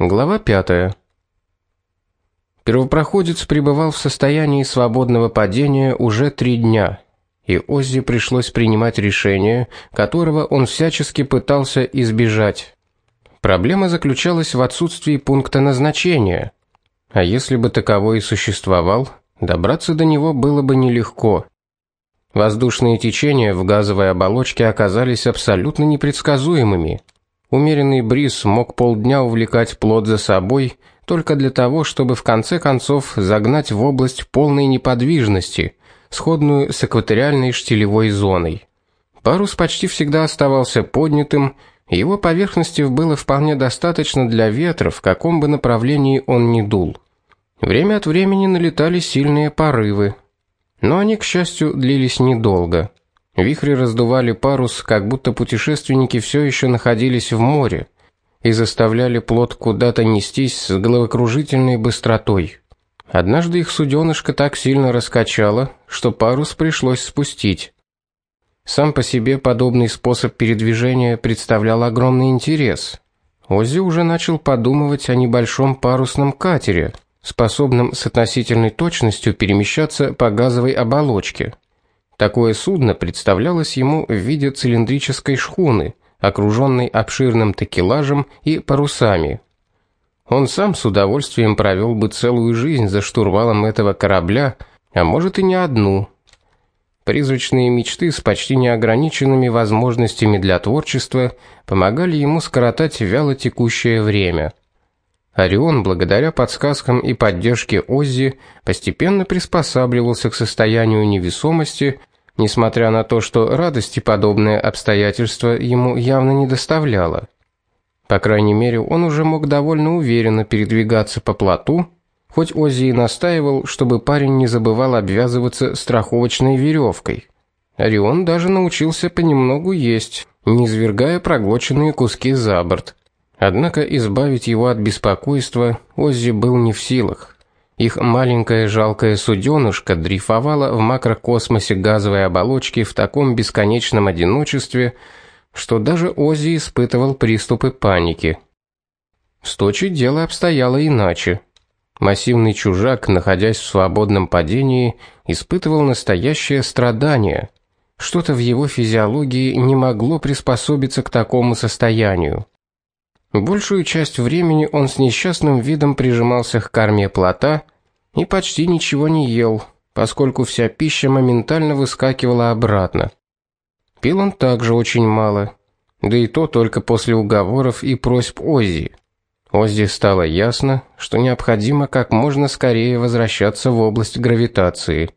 Глава 5. Первопроходец пребывал в состоянии свободного падения уже три дня, и Оззи пришлось принимать решение, которого он всячески пытался избежать. Проблема заключалась в отсутствии пункта назначения. А если бы таковой и существовал, добраться до него было бы нелегко. Воздушные течения в газовой оболочке оказались абсолютно непредсказуемыми. Умеренный бриз мог полдня увлекать плод за собой только для того, чтобы в конце концов загнать в область полной неподвижности, сходную с экваториальной штилевой зоной. Парус почти всегда оставался поднятым, его поверхности было вполне достаточно для ветра, в каком бы направлении он ни дул. Время от времени налетали сильные порывы, но они, к счастью, длились недолго. Вихри раздували парус, как будто путешественники все еще находились в море и заставляли плот куда-то нестись с головокружительной быстротой. Однажды их суденышко так сильно раскачало, что парус пришлось спустить. Сам по себе подобный способ передвижения представлял огромный интерес. Оззи уже начал подумывать о небольшом парусном катере, способном с относительной точностью перемещаться по газовой оболочке. Такое судно представлялось ему в виде цилиндрической шхуны, окруженной обширным такелажем и парусами. Он сам с удовольствием провел бы целую жизнь за штурвалом этого корабля, а может и не одну. Призрачные мечты с почти неограниченными возможностями для творчества помогали ему скоротать вяло текущее время. Орион, благодаря подсказкам и поддержке Оззи, постепенно приспосабливался к состоянию невесомости, несмотря на то, что радости подобное обстоятельство ему явно не доставляло. По крайней мере, он уже мог довольно уверенно передвигаться по плоту, хоть Оззи и настаивал, чтобы парень не забывал обвязываться страховочной веревкой. Орион даже научился понемногу есть, не извергая проглоченные куски за борт. Однако избавить его от беспокойства Оззи был не в силах. Их маленькое жалкое суденышко дрейфовало в макрокосмосе газовой оболочки в таком бесконечном одиночестве, что даже Оззи испытывал приступы паники. В Сточи дело обстояло иначе. Массивный чужак, находясь в свободном падении, испытывал настоящее страдание. Что-то в его физиологии не могло приспособиться к такому состоянию. Большую часть времени он с несчастным видом прижимался к корме плота и почти ничего не ел, поскольку вся пища моментально выскакивала обратно. Пил он также очень мало, да и то только после уговоров и просьб Оззи. Оззи стало ясно, что необходимо как можно скорее возвращаться в область гравитации.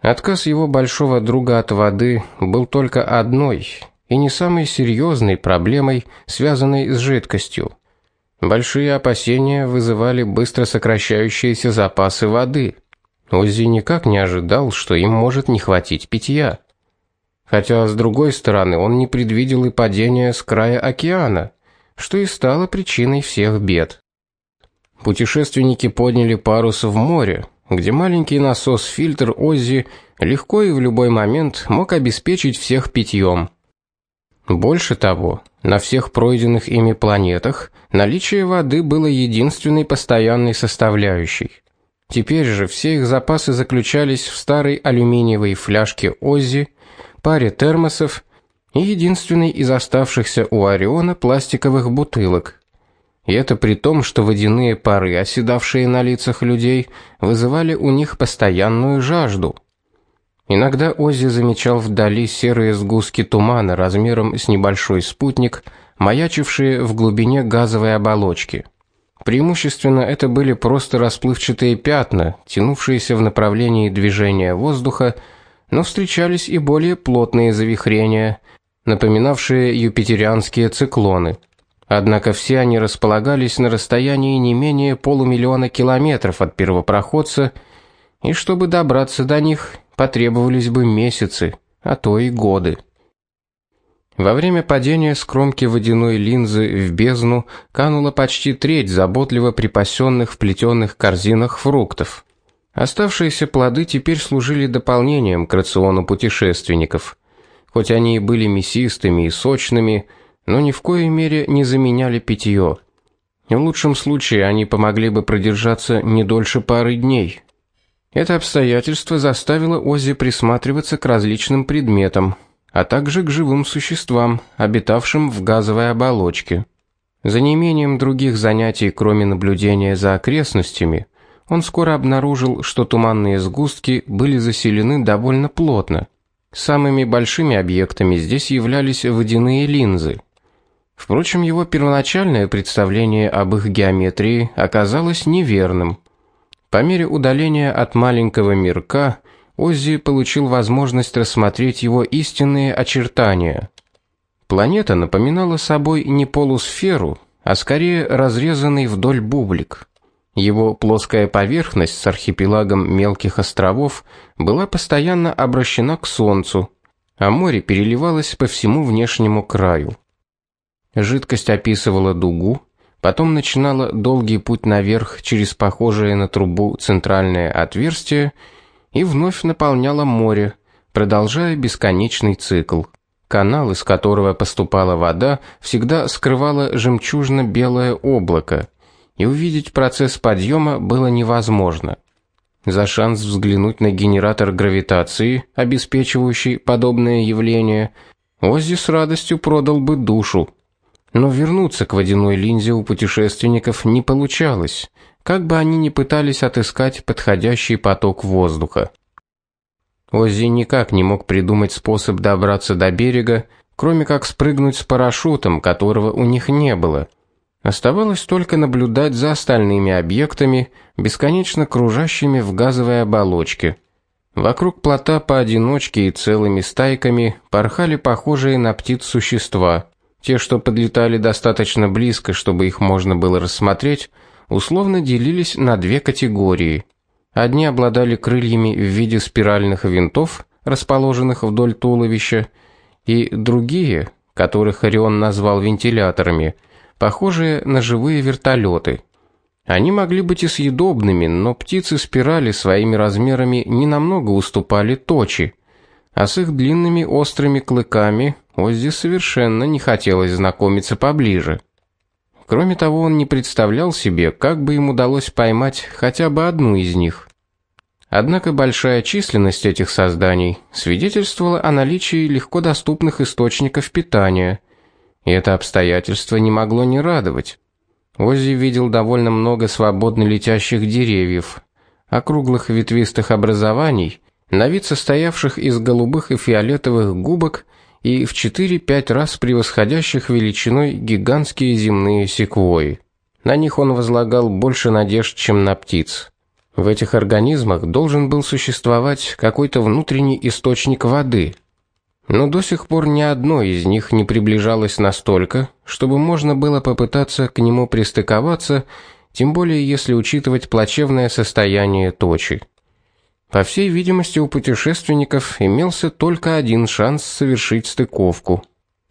Отказ его большого друга от воды был только одной и не самой серьезной проблемой, связанной с жидкостью. Большие опасения вызывали быстро сокращающиеся запасы воды. Оззи никак не ожидал, что им может не хватить питья. Хотя с другой стороны, он не предвидел и падения с края океана, что и стало причиной всех бед. Путешественники подняли парус в море, где маленький насос-фильтр Оззи легко и в любой момент мог обеспечить всех питьем. Больше того, на всех пройденных ими планетах наличие воды было единственной постоянной составляющей. Теперь же все их запасы заключались в старой алюминиевой фляжке Оззи, паре термосов и единственной из оставшихся у Ориона пластиковых бутылок. И это при том, что водяные пары, оседавшие на лицах людей, вызывали у них постоянную жажду. Иногда Оззи замечал вдали серые сгустки тумана размером с небольшой спутник, маячившие в глубине газовой оболочки. Преимущественно это были просто расплывчатые пятна, тянувшиеся в направлении движения воздуха, но встречались и более плотные завихрения, напоминавшие юпитерианские циклоны. Однако все они располагались на расстоянии не менее полумиллиона километров от первопроходца, и чтобы добраться до них, потребовались бы месяцы, а то и годы. Во время падения с кромки водяной линзы в бездну канула почти треть заботливо припасенных в плетеных корзинах фруктов. Оставшиеся плоды теперь служили дополнением к рациону путешественников. Хоть они и были мясистыми и сочными, но ни в коей мере не заменяли питье. В лучшем случае они помогли бы продержаться не дольше пары дней. Это обстоятельство заставило Оззи присматриваться к различным предметам, а также к живым существам, обитавшим в газовой оболочке. За неимением других занятий, кроме наблюдения за окрестностями, он скоро обнаружил, что туманные сгустки были заселены довольно плотно. Самыми большими объектами здесь являлись водяные линзы. Впрочем, его первоначальное представление об их геометрии оказалось неверным. По мере удаления от маленького мирка Оззи получил возможность рассмотреть его истинные очертания. Планета напоминала собой не полусферу, а скорее разрезанный вдоль бублик. Его плоская поверхность с архипелагом мелких островов была постоянно обращена к солнцу, а море переливалось по всему внешнему краю. Жидкость описывала дугу, потом начинала долгий путь наверх через похожее на трубу центральное отверстие и вновь наполняла море, продолжая бесконечный цикл. Канал, из которого поступала вода, всегда скрывало жемчужно-белое облако и увидеть процесс подъема было невозможно. За шанс взглянуть на генератор гравитации, обеспечивающий подобное явление, Оззи с радостью продал бы душу. Но вернуться к водяной линзе у путешественников не получалось, как бы они ни пытались отыскать подходящий поток воздуха. Оззи никак не мог придумать способ добраться до берега, кроме как спрыгнуть с парашютом, которого у них не было – Оставалось только наблюдать за остальными объектами, бесконечно кружащими в газовой оболочке. Вокруг плота поодиночке и целыми стайками порхали похожие на птиц существа. Те, что подлетали достаточно близко, чтобы их можно было рассмотреть, условно делились на две категории. Одни обладали крыльями в виде спиральных винтов, расположенных вдоль туловища, и другие, которых Орион назвал вентиляторами – похожие на живые вертолеты. Они могли быть и съедобными, но птицы-спирали своими размерами не намного уступали точи, а с их длинными острыми клыками Оззи совершенно не хотелось знакомиться поближе. Кроме того, он не представлял себе, как бы им удалось поймать хотя бы одну из них. Однако большая численность этих созданий свидетельствовала о наличии легко доступных источников питания – и это обстоятельство не могло не радовать. Оззи видел довольно много свободно летящих деревьев, округлых ветвистых образований, на вид состоявших из голубых и фиолетовых губок и в 4-5 раз превосходящих величиной гигантские земные секвойи. На них он возлагал больше надежд, чем на птиц. В этих организмах должен был существовать какой-то внутренний источник воды – но до сих пор ни одно из них не приближалось настолько, чтобы можно было попытаться к нему пристыковаться, тем более если учитывать плачевное состояние точи. По всей видимости, у путешественников имелся только один шанс совершить стыковку.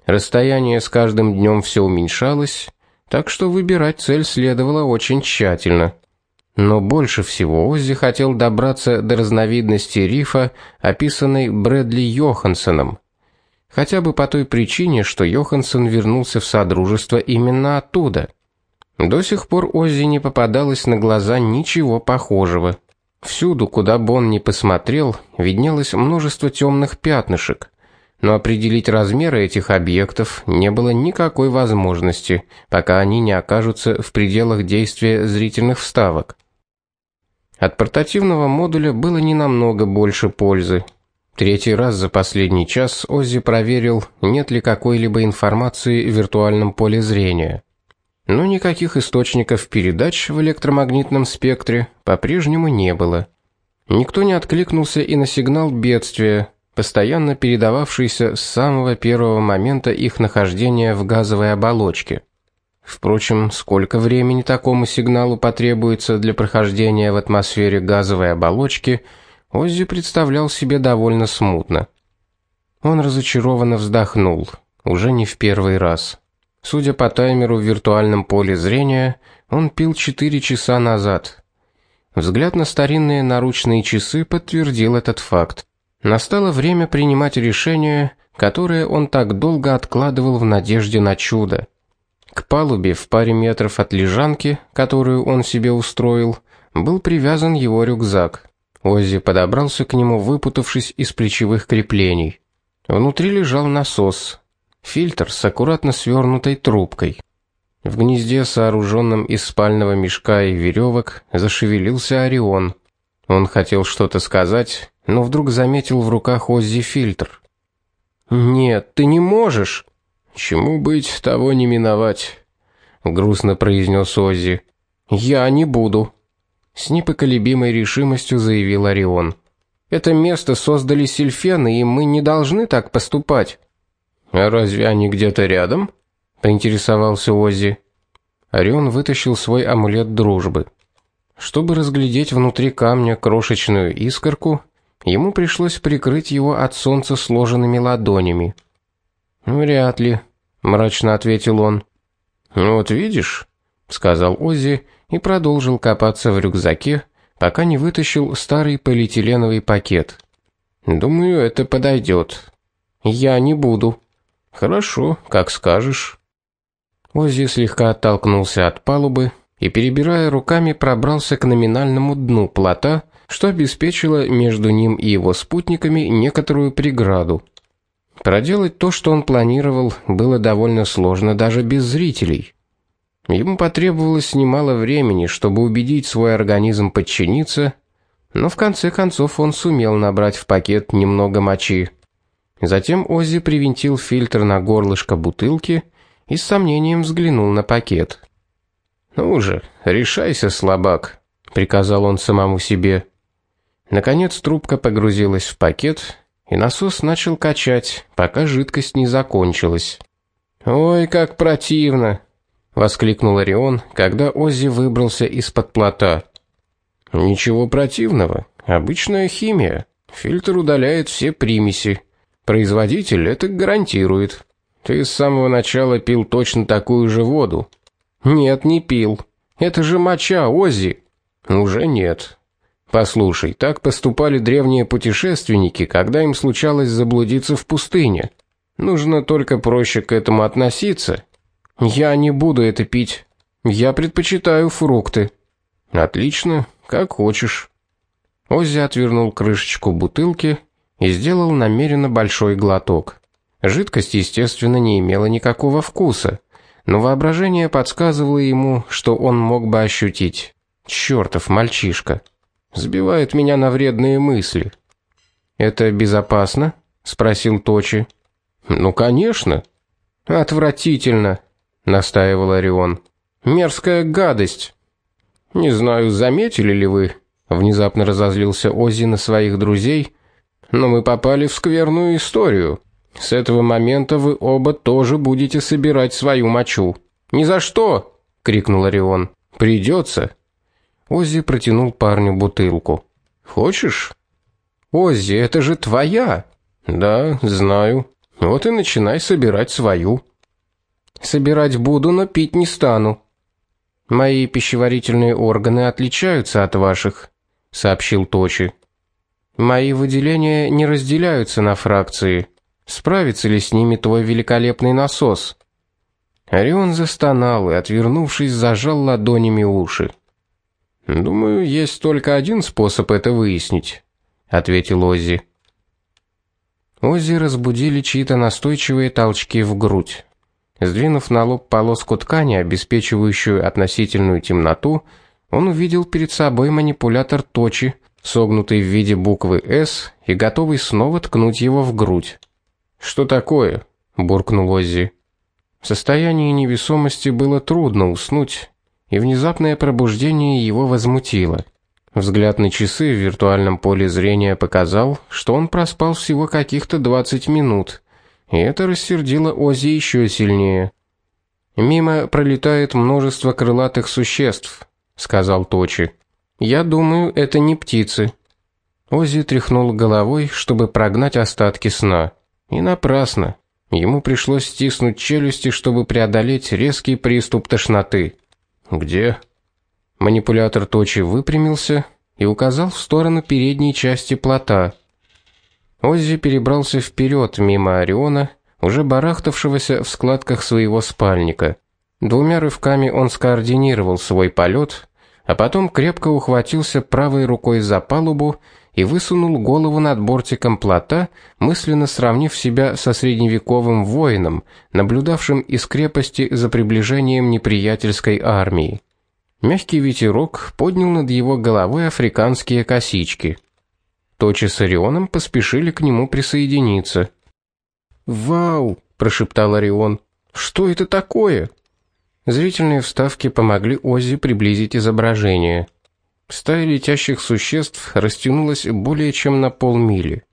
Расстояние с каждым днем все уменьшалось, так что выбирать цель следовало очень тщательно. Но больше всего Оззи хотел добраться до разновидности рифа, описанной Брэдли Йохансsoном, хотя бы по той причине, что Йоханссон вернулся в содружество именно оттуда. До сих пор Оззи не попадалось на глаза ничего похожего. Всюду, куда бы он ни посмотрел, виднелось множество темных пятнышек, но определить размеры этих объектов не было никакой возможности, пока они не окажутся в пределах действия зрительных вставок. От портативного модуля было не намного больше пользы, Третий раз за последний час Оззи проверил, нет ли какой-либо информации в виртуальном поле зрения. Но никаких источников передач в электромагнитном спектре по-прежнему не было. Никто не откликнулся и на сигнал бедствия, постоянно передававшийся с самого первого момента их нахождения в газовой оболочке. Впрочем, сколько времени такому сигналу потребуется для прохождения в атмосфере газовой оболочки – Оззи представлял себе довольно смутно. Он разочарованно вздохнул, уже не в первый раз. Судя по таймеру в виртуальном поле зрения, он пил 4 часа назад. Взгляд на старинные наручные часы подтвердил этот факт. Настало время принимать решение, которое он так долго откладывал в надежде на чудо. К палубе в паре метров от лежанки, которую он себе устроил, был привязан его рюкзак. Оззи подобрался к нему, выпутавшись из плечевых креплений. Внутри лежал насос, фильтр с аккуратно свернутой трубкой. В гнезде, сооруженном из спального мешка и веревок, зашевелился Орион. Он хотел что-то сказать, но вдруг заметил в руках Оззи фильтр. "Нет, ты не можешь. Чему быть, того не миновать", грустно произнес Оззи. "Я не буду", с непоколебимой решимостью заявил Орион. "Это место создали сильфены, и мы не должны так поступать". "А разве они где-то рядом?" поинтересовался Оззи. Орион вытащил свой амулет дружбы. Чтобы разглядеть внутри камня крошечную искорку, ему пришлось прикрыть его от солнца сложенными ладонями. "Вряд ли", мрачно ответил он. «Ну "Вот видишь", сказал Оззи и продолжил копаться в рюкзаке, пока не вытащил старый полиэтиленовый пакет. "Думаю, это подойдет. Я не буду. Хорошо, как скажешь". Оззи слегка оттолкнулся от палубы и перебирая руками пробрался к номинальному дну плота, что обеспечило между ним и его спутниками некоторую преграду. Проделать то, что он планировал, было довольно сложно даже без зрителей. Ему потребовалось немало времени, чтобы убедить свой организм подчиниться, но в конце концов он сумел набрать в пакет немного мочи. Затем Оззи привинтил фильтр на горлышко бутылки и с сомнением взглянул на пакет. "Ну же, решайся, слабак", приказал он самому себе. Наконец трубка погрузилась в пакет, и насос начал качать, пока жидкость не закончилась. "Ой, как противно", воскликнул Орион, когда Оззи выбрался из-под плота. "Ничего противного, обычная химия. Фильтр удаляет все примеси. Производитель это гарантирует". Ты с самого начала пил точно такую же воду. Нет, не пил. Это же моча, Оззи. Уже нет. Послушай, так поступали древние путешественники, когда им случалось заблудиться в пустыне. Нужно только проще к этому относиться. Я не буду это пить. Я предпочитаю фрукты. Отлично, как хочешь. Оззи отвернул крышечку бутылки и сделал намеренно большой глоток. Жидкость, естественно, не имела никакого вкуса, но воображение подсказывало ему, что он мог бы ощутить. Чёртов мальчишка. Сбивает меня на вредные мысли. Это безопасно? спросил Точи. Ну, конечно. Отвратительно, настаивал Орион. Мерзкая гадость. Не знаю, заметили ли вы, внезапно разозлился Ози на своих друзей, но мы попали в скверную историю. С этого момента вы оба тоже будете собирать свою мочу. Ни за что, крикнул Орион. Придется. Оззи протянул парню бутылку. Хочешь? Оззи, это же твоя. Да, знаю. Вот и начинай собирать свою. Собирать буду, но пить не стану. Мои пищеварительные органы отличаются от ваших, сообщил Точи. Мои выделения не разделяются на фракции. Справится ли с ними твой великолепный насос? Орион застонал и, отвернувшись, зажал ладонями уши. Думаю, есть только один способ это выяснить, ответил Оззи. Оззи разбудили чьи-то настойчивые толчки в грудь. Сдвинув на лоб полоску ткани, обеспечивающую относительную темноту, он увидел перед собой манипулятор точи, согнутый в виде буквы S и готовый снова ткнуть его в грудь. Что такое? буркнул Оззи. В состоянии невесомости было трудно уснуть, и внезапное пробуждение его возмутило. Взгляд на часы в виртуальном поле зрения показал, что он проспал всего каких-то 20 минут, и это рассердило Оззи еще сильнее. Мимо пролетает множество крылатых существ, сказал Точи. Я думаю, это не птицы. Оззи тряхнул головой, чтобы прогнать остатки сна. И напрасно. Ему пришлось стиснуть челюсти, чтобы преодолеть резкий приступ тошноты. Где? Манипулятор точи выпрямился и указал в сторону передней части плота. Оззи перебрался вперед мимо Ориона, уже барахтавшегося в складках своего спальника. Двумя рывками он скоординировал свой полет, а потом крепко ухватился правой рукой за палубу и высунул голову над бортиком плота, мысленно сравнив себя со средневековым воином, наблюдавшим из крепости за приближением неприятельской армии. Мягкий ветерок поднял над его головой африканские косички. Точи с Орионом поспешили к нему присоединиться. "Вау!" прошептал Орион. "Что это такое?" Зрительные вставки помогли Оззи приблизить изображение. Стая летящих существ растянулась более чем на полмили.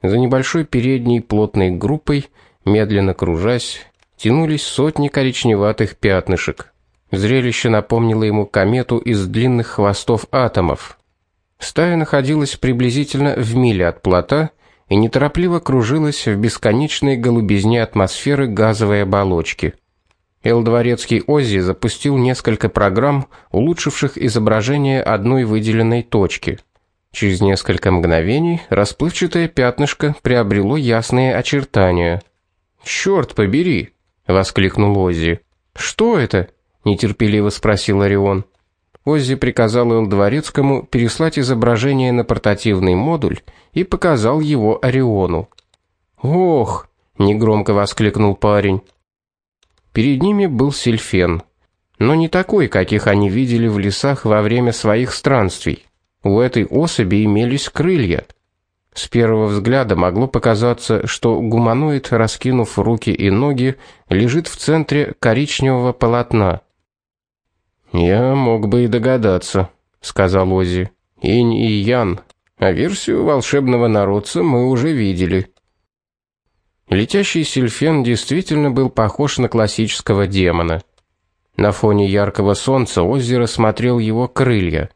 За небольшой передней плотной группой, медленно кружась, тянулись сотни коричневатых пятнышек. Зрелище напомнило ему комету из длинных хвостов атомов. Стая находилась приблизительно в миле от плота и неторопливо кружилась в бесконечной голубизне атмосферы газовой оболочки. Эл-дворецкий Оззи запустил несколько программ, улучшивших изображение одной выделенной точки. Через несколько мгновений расплывчатое пятнышко приобрело ясные очертания. «Черт побери!» — воскликнул Оззи. «Что это?» — нетерпеливо спросил Орион. Оззи приказал Эл-дворецкому переслать изображение на портативный модуль и показал его Ориону. «Ох!» — негромко воскликнул парень. Перед ними был сельфен, но не такой, каких они видели в лесах во время своих странствий. У этой особи имелись крылья. С первого взгляда могло показаться, что гуманоид, раскинув руки и ноги, лежит в центре коричневого полотна. Я мог бы и догадаться, сказал Ози. Инь и Ян. А версию волшебного народца мы уже видели. Летящий сильфен действительно был похож на классического демона. На фоне яркого солнца озеро смотрел его крылья.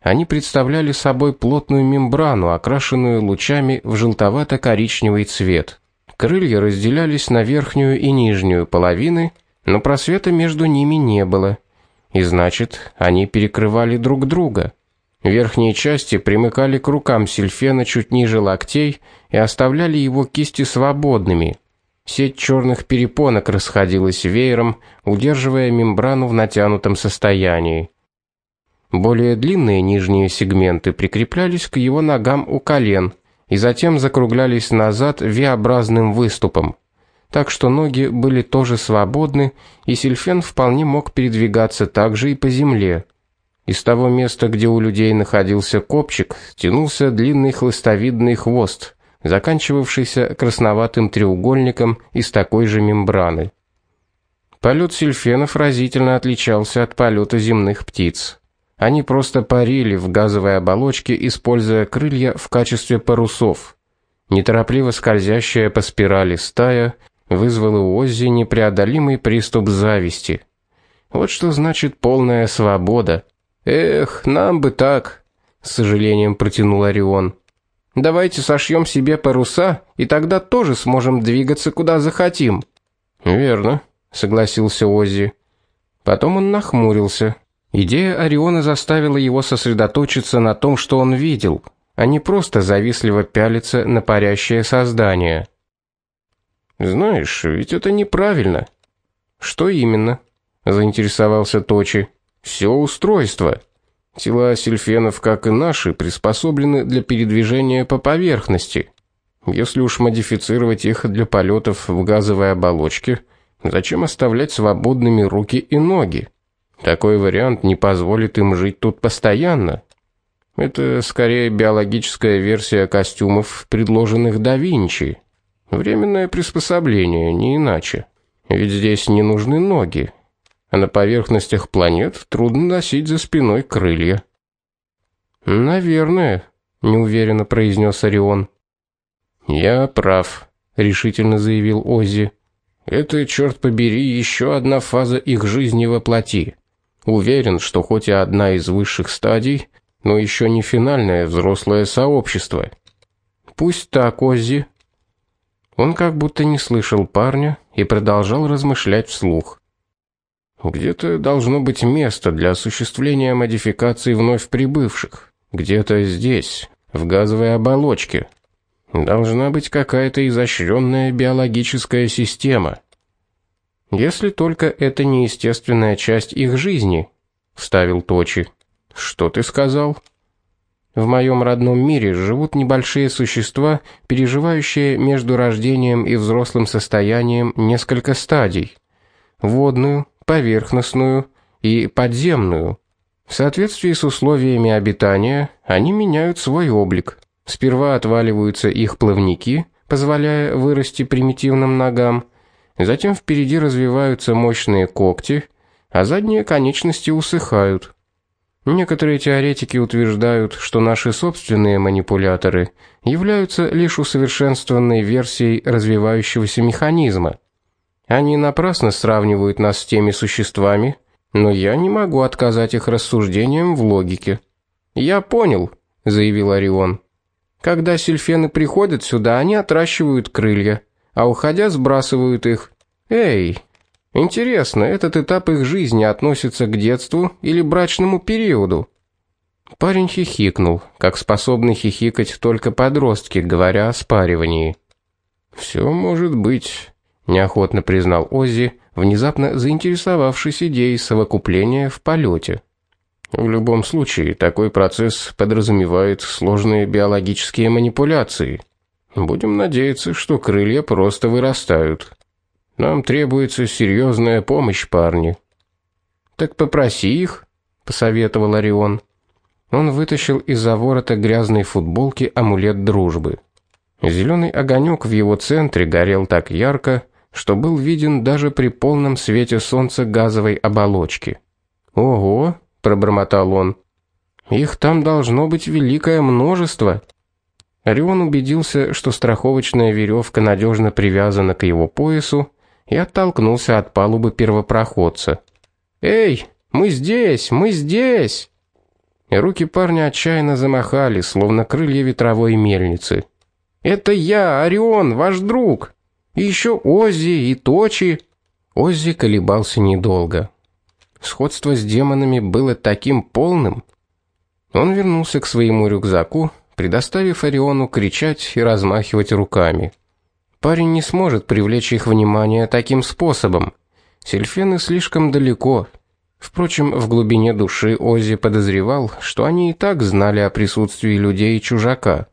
Они представляли собой плотную мембрану, окрашенную лучами в желтовато-коричневый цвет. Крылья разделялись на верхнюю и нижнюю половины, но просвета между ними не было. И значит, они перекрывали друг друга. Верхние части примыкали к рукам Сильфена чуть ниже локтей и оставляли его кисти свободными. Сеть черных перепонок расходилась веером, удерживая мембрану в натянутом состоянии. Более длинные нижние сегменты прикреплялись к его ногам у колен и затем закруглялись назад V-образным выступом. Так что ноги были тоже свободны, и Сильфен вполне мог передвигаться также и по земле. Из того места, где у людей находился копчик, тянулся длинный хлыстовидный хвост, заканчивавшийся красноватым треугольником из такой же мембраны. Полет сильфенов разительно отличался от полета земных птиц. Они просто парили в газовой оболочке, используя крылья в качестве парусов. Неторопливо скользящая по спирали стая вызвала у Оззи непреодолимый приступ зависти. Вот что значит полная свобода. Эх, нам бы так, с сожалением протянул Орион. Давайте сошьем себе паруса, и тогда тоже сможем двигаться куда захотим. Верно, согласился Оззи. Потом он нахмурился. Идея Ориона заставила его сосредоточиться на том, что он видел, а не просто завистливо пялиться на парящее создание. Знаешь, ведь это неправильно. Что именно? заинтересовался Точи. Все устройство. Тела сильфенов, как и наши, приспособлены для передвижения по поверхности. Если уж модифицировать их для полетов в газовой оболочке, зачем оставлять свободными руки и ноги? Такой вариант не позволит им жить тут постоянно. Это скорее биологическая версия костюмов, предложенных да Винчи. Временное приспособление, не иначе. Ведь здесь не нужны ноги, а на поверхностях планет трудно носить за спиной крылья. Наверное, неуверенно произнес Орион. Я прав, решительно заявил Оззи. Это черт побери еще одна фаза их жизни во плоти. Уверен, что хоть и одна из высших стадий, но еще не финальное взрослое сообщество. Пусть так, Оззи. Он как будто не слышал парня и продолжал размышлять вслух. Где-то должно быть место для осуществления модификаций вновь прибывших. Где-то здесь, в газовой оболочке. Должна быть какая-то изощренная биологическая система. Если только это не естественная часть их жизни, вставил Точи. Что ты сказал? В моем родном мире живут небольшие существа, переживающие между рождением и взрослым состоянием несколько стадий: водную, поверхностную и подземную. В соответствии с условиями обитания они меняют свой облик. Сперва отваливаются их плавники, позволяя вырасти примитивным ногам, затем впереди развиваются мощные когти, а задние конечности усыхают. Некоторые теоретики утверждают, что наши собственные манипуляторы являются лишь усовершенствованной версией развивающегося механизма. Они напрасно сравнивают нас с теми существами, но я не могу отказать их рассуждениям в логике. Я понял, заявил Орион. Когда сильфены приходят сюда, они отращивают крылья, а уходя сбрасывают их. Эй, Интересно, этот этап их жизни относится к детству или брачному периоду? Парень хихикнул, как способны хихикать только подростки, говоря о спаривании. Все может быть, неохотно признал Оззи, внезапно заинтересовавшись идеей совокупления в полете. В любом случае, такой процесс подразумевает сложные биологические манипуляции. Будем надеяться, что крылья просто вырастают. Нам требуется серьезная помощь, парни. Так попроси их, посоветовал Орион. Он вытащил из-за ворота грязной футболки амулет дружбы. Зеленый огонек в его центре горел так ярко, что был виден даже при полном свете солнца газовой оболочки. "Ого", пробормотал он. "Их там должно быть великое множество". Орион убедился, что страховочная веревка надежно привязана к его поясу, и оттолкнулся от палубы первопроходца. "Эй, мы здесь, мы здесь!" Руки парня отчаянно замахали, словно крылья ветровой мельницы. "Это я, Орион, ваш друг. И еще Оззи и Точи". Оззи колебался недолго. Сходство с демонами было таким полным. Он вернулся к своему рюкзаку, предоставив Ориону кричать и размахивать руками. Парень не сможет привлечь их внимание таким способом. Сельфены слишком далеко. Впрочем, в глубине души Ози подозревал, что они и так знали о присутствии людей и чужака.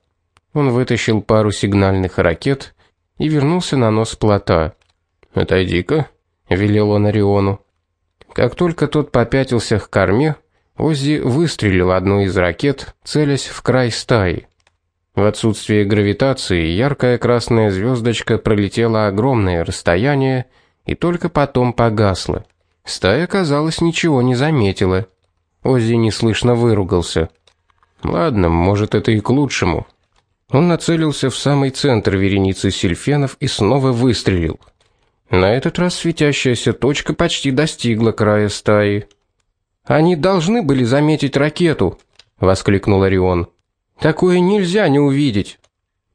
Он вытащил пару сигнальных ракет и вернулся на нос плота. "Отойди-ка", велел он Ориону. Как только тот попятился к корме, Оззи выстрелил одну из ракет, целясь в край стаи. В отсутствие гравитации яркая красная звездочка пролетела огромное расстояние и только потом погасла. Стая, казалось, ничего не заметила. Оззи неслышно выругался. Ладно, может, это и к лучшему. Он нацелился в самый центр вереницы сильфенов и снова выстрелил. На этот раз светящаяся точка почти достигла края стаи. Они должны были заметить ракету, воскликнул Орион. Такое нельзя не увидеть.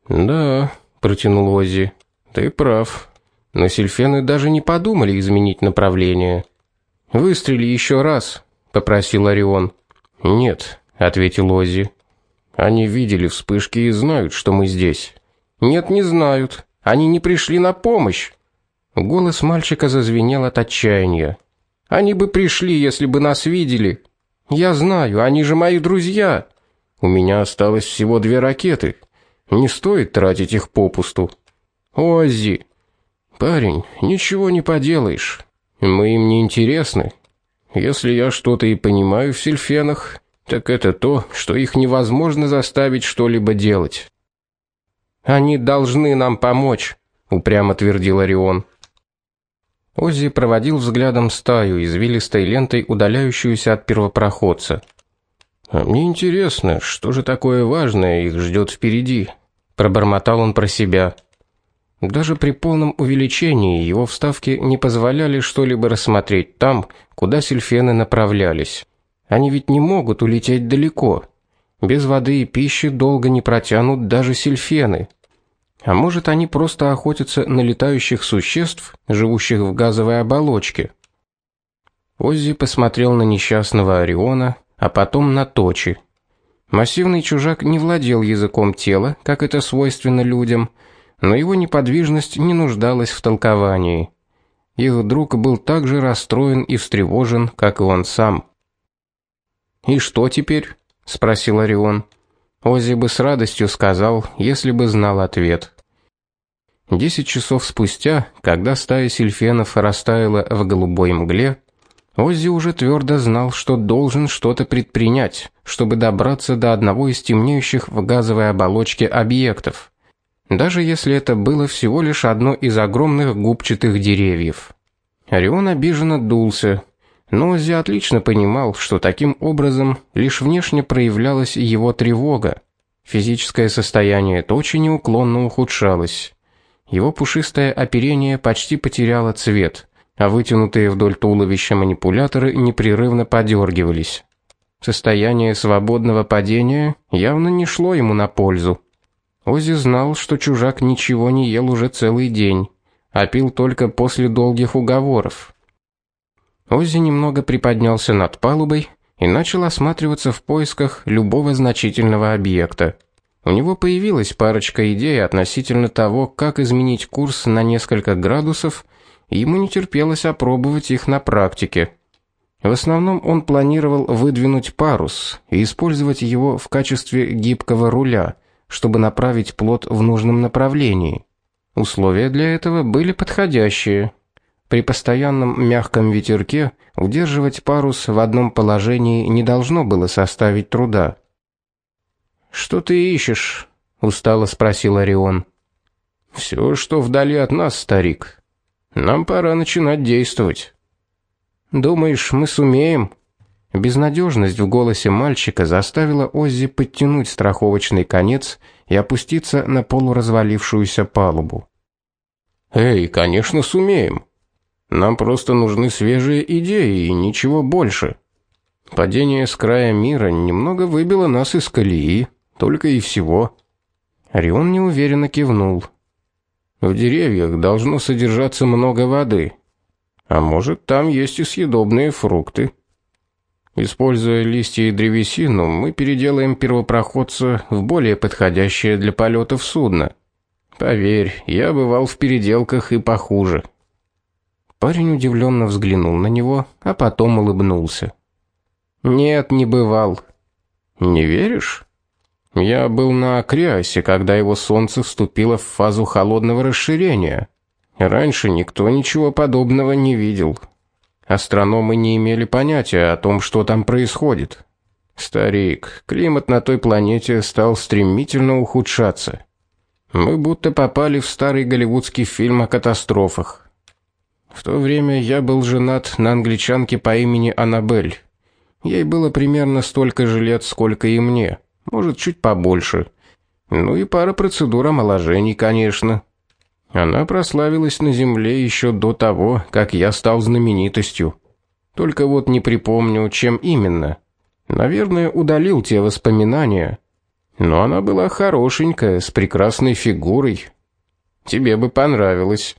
Да, протянул Оззи. Ты прав. Но сильфены даже не подумали изменить направление. Выстрели еще раз, попросил Орион. Нет, ответил Оззи. Они видели вспышки и знают, что мы здесь. Нет, не знают. Они не пришли на помощь. Голос мальчика зазвенел от отчаяния. Они бы пришли, если бы нас видели. Я знаю, они же мои друзья. У меня осталось всего две ракеты. Не стоит тратить их попусту. Оззи, парень, ничего не поделаешь. Мы им не интересны. Если я что-то и понимаю в сильфенах, так это то, что их невозможно заставить что-либо делать. Они должны нам помочь, упрямо твердил Орион. Оззи проводил взглядом стаю извилистой лентой, удаляющуюся от первопроходца. А мне интересно, что же такое важное их ждет впереди, пробормотал он про себя. Даже при полном увеличении его вставки не позволяли что-либо рассмотреть там, куда сильфены направлялись. Они ведь не могут улететь далеко. Без воды и пищи долго не протянут даже сильфены. А может, они просто охотятся на летающих существ, живущих в газовой оболочке. Оззи посмотрел на несчастного Ориона а потом на точи. Массивный чужак не владел языком тела, как это свойственно людям, но его неподвижность не нуждалась в толковании. Их друг был так же расстроен и встревожен, как и он сам. "И что теперь?" спросил Орион. Ози бы с радостью сказал, если бы знал ответ. Десять часов спустя, когда стая сильфенов растаяла в голубой мгле, Оззи уже твердо знал, что должен что-то предпринять, чтобы добраться до одного из темнеющих в газовой оболочке объектов. Даже если это было всего лишь одно из огромных губчатых деревьев. Орион обиженно дулся, но Оззи отлично понимал, что таким образом лишь внешне проявлялась его тревога. Физическое состояние Точи неуклонно ухудшалось. Его пушистое оперение почти потеряло цвет а вытянутые вдоль туловища манипуляторы непрерывно подергивались. Состояние свободного падения явно не шло ему на пользу. Ози знал, что чужак ничего не ел уже целый день, а пил только после долгих уговоров. Ози немного приподнялся над палубой и начал осматриваться в поисках любого значительного объекта. У него появилась парочка идей относительно того, как изменить курс на несколько градусов ему не терпелось опробовать их на практике. В основном он планировал выдвинуть парус и использовать его в качестве гибкого руля, чтобы направить плот в нужном направлении. Условия для этого были подходящие. При постоянном мягком ветерке удерживать парус в одном положении не должно было составить труда. Что ты ищешь? устало спросил Орион. Все, что вдали от нас, старик. Нам пора начинать действовать. Думаешь, мы сумеем? Безнадежность в голосе мальчика заставила Оззи подтянуть страховочный конец и опуститься на полуразвалившуюся палубу. Эй, конечно, сумеем. Нам просто нужны свежие идеи и ничего больше. Падение с края мира немного выбило нас из колеи, только и всего. Орион неуверенно кивнул. В деревьях должно содержаться много воды. А может, там есть и съедобные фрукты. Используя листья и древесину, мы переделаем первопроходца в более подходящее для полетов судно. Поверь, я бывал в переделках и похуже. Парень удивленно взглянул на него, а потом улыбнулся. Нет, не бывал. Не веришь? Я был на Акриасе, когда его солнце вступило в фазу холодного расширения. Раньше никто ничего подобного не видел. Астрономы не имели понятия о том, что там происходит. Старик, климат на той планете стал стремительно ухудшаться. Мы будто попали в старый голливудский фильм о катастрофах. В то время я был женат на англичанке по имени Аннабель. Ей было примерно столько же лет, сколько и мне может, чуть побольше. Ну и пара процедур омоложений, конечно. Она прославилась на земле еще до того, как я стал знаменитостью. Только вот не припомню, чем именно. Наверное, удалил те воспоминания. Но она была хорошенькая, с прекрасной фигурой. Тебе бы понравилось.